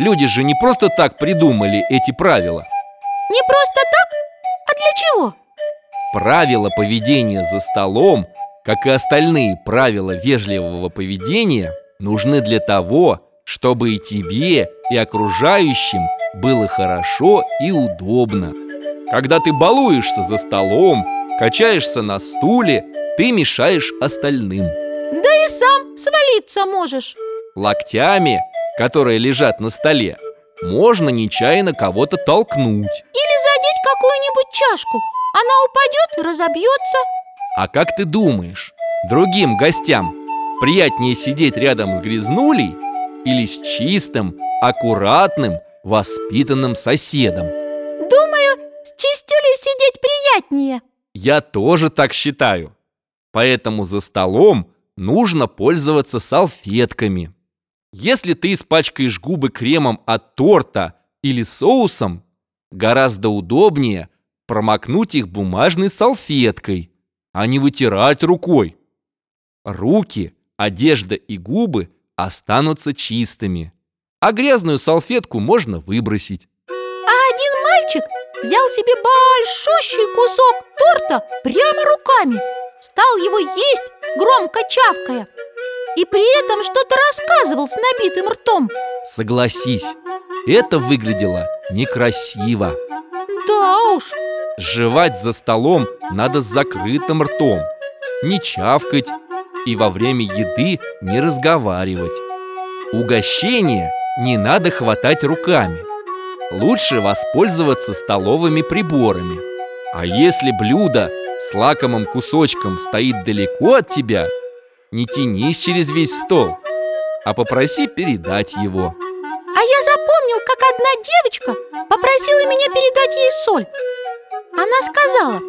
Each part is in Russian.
Люди же не просто так придумали эти правила. Не просто так? А для чего? Правила поведения за столом, как и остальные правила вежливого поведения, нужны для того, чтобы и тебе, и окружающим было хорошо и удобно. Когда ты балуешься за столом, качаешься на стуле, ты мешаешь остальным. Да и сам свалиться можешь Локтями, которые лежат на столе, можно нечаянно кого-то толкнуть. Или задеть какую-нибудь чашку Она упадет и разобьется А как ты думаешь, другим гостям приятнее сидеть рядом с грязнулей или с чистым, аккуратным, воспитанным соседом? Думаю, с чистюлей сидеть приятнее Я тоже так считаю. Поэтому за столом нужно пользоваться салфетками. Если ты испачкаешь губы кремом от торта или соусом, гораздо удобнее промокнуть их бумажной салфеткой, а не вытирать рукой. Руки, одежда и губы останутся чистыми, а грязную салфетку можно выбросить. А один мальчик взял себе большущий кусок торта прямо руками Стал его есть, громко чавкая И при этом что-то рассказывал с набитым ртом Согласись, это выглядело некрасиво. Да уж, Жевать за столом надо с закрытым ртом, не чавкать и во время еды не разговаривать. Угощение не надо хватать руками. Лучше воспользоваться столовыми приборами. А если блюдо с лакомым кусочком стоит далеко от тебя, не тянись через весь стол, а попроси передать его. а я запомнил, как одна девочка попросила меня передать ей соль Она сказала,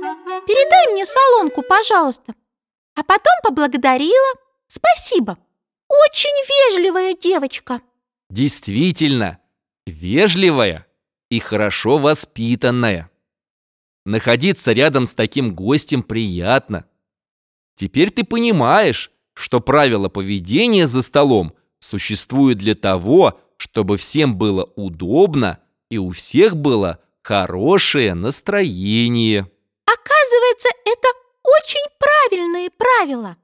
передай мне солонку, пожалуйста А потом поблагодарила Спасибо, очень вежливая девочка Действительно, вежливая и хорошо воспитанная. Находиться рядом с таким гостем приятно. Теперь ты понимаешь, что правила поведения за столом существуют для того, чтобы всем было удобно и у всех было хорошее настроение. Оказывается, это очень правильные правила.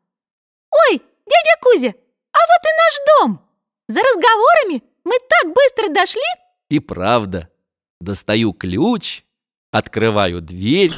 Ой, дядя Кузя, а вот и наш дом. За разговорами мы так быстро дошли. И правда, достаю ключ, открываю дверь